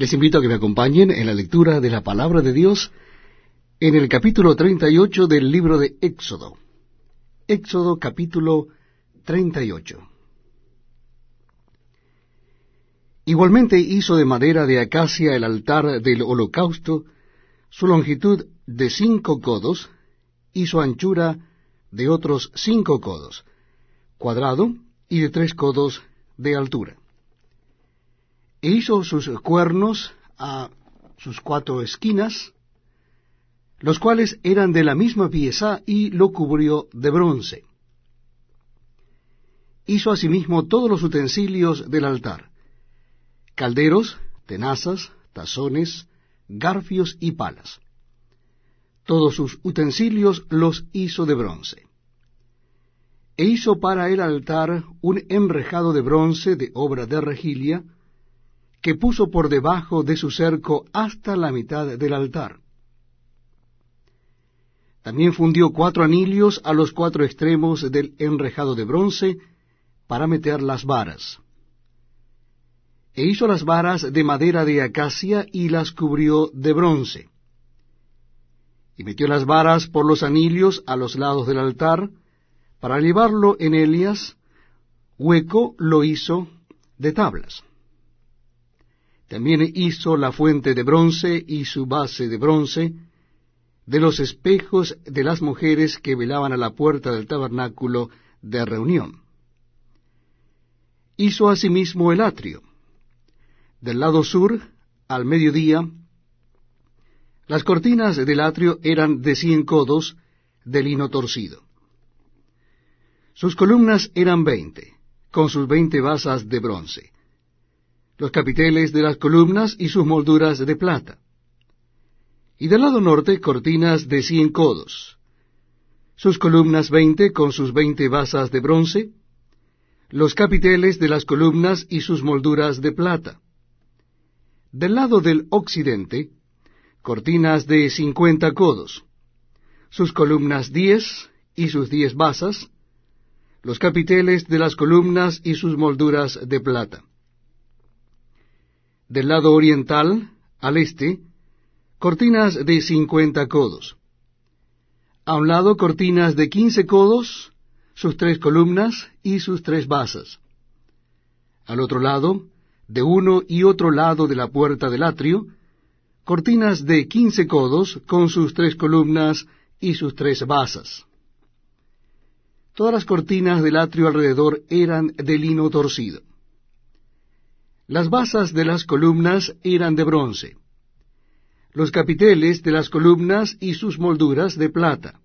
Les invito a que me acompañen en la lectura de la palabra de Dios en el capítulo 38 del libro de Éxodo. Éxodo capítulo 38. Igualmente hizo de madera de acacia el altar del holocausto, su longitud de cinco codos y su anchura de otros cinco codos, cuadrado y de tres codos de altura. E hizo sus cuernos a sus cuatro esquinas, los cuales eran de la misma pieza, y lo cubrió de bronce. Hizo asimismo todos los utensilios del altar, calderos, tenazas, tazones, garfios y palas. Todos sus utensilios los hizo de bronce. E hizo para el altar un enrejado de bronce de obra de regilia, que puso por debajo de su cerco hasta la mitad del altar. También fundió cuatro anillos a los cuatro extremos del enrejado de bronce para meter las varas. E hizo las varas de madera de acacia y las cubrió de bronce. Y metió las varas por los anillos a los lados del altar, para llevarlo en Elias, hueco lo hizo de tablas. También hizo la fuente de bronce y su base de bronce, de los espejos de las mujeres que velaban a la puerta del tabernáculo de reunión. Hizo asimismo el atrio. Del lado sur, al mediodía, las cortinas del atrio eran de cien codos de lino torcido. Sus columnas eran veinte, con sus veinte basas de bronce los capiteles de las columnas y sus molduras de plata. Y del lado norte cortinas de cien codos, sus columnas veinte con sus veinte basas de bronce, los capiteles de las columnas y sus molduras de plata. Del lado del occidente, cortinas de cincuenta codos, sus columnas diez y sus diez basas, los capiteles de las columnas y sus molduras de plata del lado oriental al este, cortinas de cincuenta codos. A un lado cortinas de quince codos, sus tres columnas y sus tres basas. Al otro lado, de uno y otro lado de la puerta del atrio, cortinas de quince codos con sus tres columnas y sus tres basas. Todas las cortinas del atrio alrededor eran de lino torcido. Las basas de las columnas eran de bronce, los capiteles de las columnas y sus molduras de plata.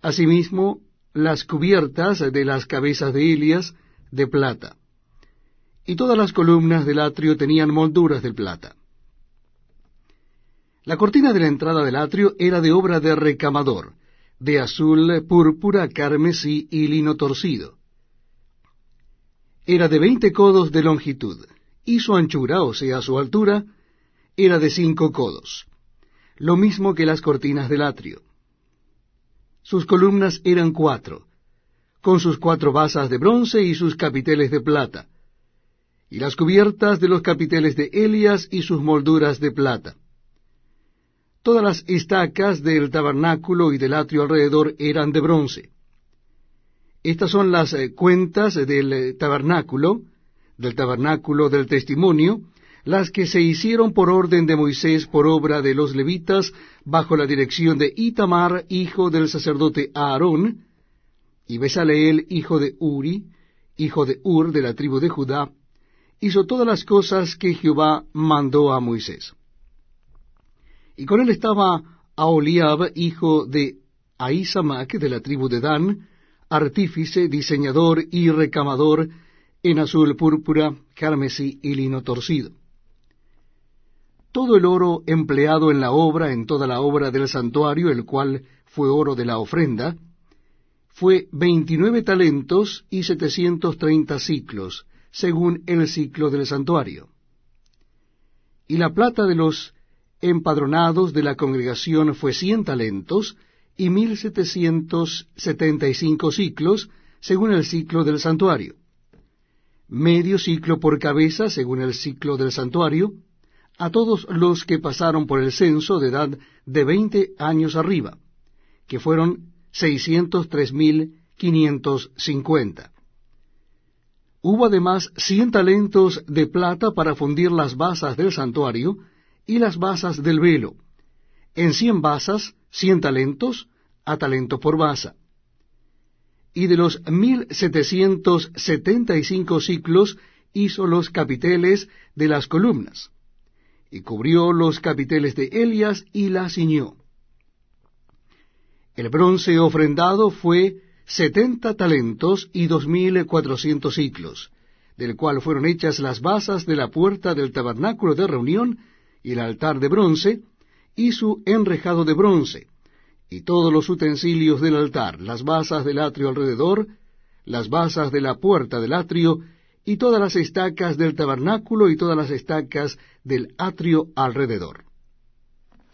Asimismo, las cubiertas de las cabezas de Elias de plata. Y todas las columnas del atrio tenían molduras de plata. La cortina de la entrada del atrio era de obra de recamador, de azul, púrpura, carmesí y lino torcido era de veinte codos de longitud, y su anchura, o sea, su altura, era de cinco codos, lo mismo que las cortinas del atrio. Sus columnas eran cuatro, con sus cuatro basas de bronce y sus capiteles de plata, y las cubiertas de los capiteles de Elias y sus molduras de plata. Todas las estacas del tabernáculo y del atrio alrededor eran de bronce. Estas son las eh, cuentas del eh, tabernáculo, del tabernáculo del testimonio, las que se hicieron por orden de Moisés por obra de los levitas, bajo la dirección de Itamar, hijo del sacerdote Aarón, y Besaleel, hijo de Uri, hijo de Ur, de la tribu de Judá, hizo todas las cosas que Jehová mandó a Moisés. Y con él estaba Aholiab, hijo de Ahisamac, de la tribu de Dan, artífice, diseñador y recamador en azul púrpura, carmesí y lino torcido. Todo el oro empleado en la obra, en toda la obra del santuario, el cual fue oro de la ofrenda, fue veintinueve talentos y setecientos treinta ciclos, según el ciclo del santuario. Y la plata de los empadronados de la congregación fue cien talentos, y mil setecientos setenta y cinco ciclos, según el ciclo del santuario. Medio ciclo por cabeza, según el ciclo del santuario, a todos los que pasaron por el censo de edad de veinte años arriba, que fueron seiscientos tres mil quinientos cincuenta. Hubo además cien talentos de plata para fundir las basas del santuario y las basas del velo. En cien basas, cien talentos, a talento por basa. Y de los mil setecientos setenta y cinco ciclos hizo los capiteles de las columnas, y cubrió los capiteles de Elias y la ciñó. El bronce ofrendado fue setenta talentos y dos mil cuatrocientos ciclos, del cual fueron hechas las basas de la puerta del tabernáculo de reunión y el altar de bronce, y su enrejado de bronce, y todos los utensilios del altar, las basas del atrio alrededor, las basas de la puerta del atrio, y todas las estacas del tabernáculo y todas las estacas del atrio alrededor.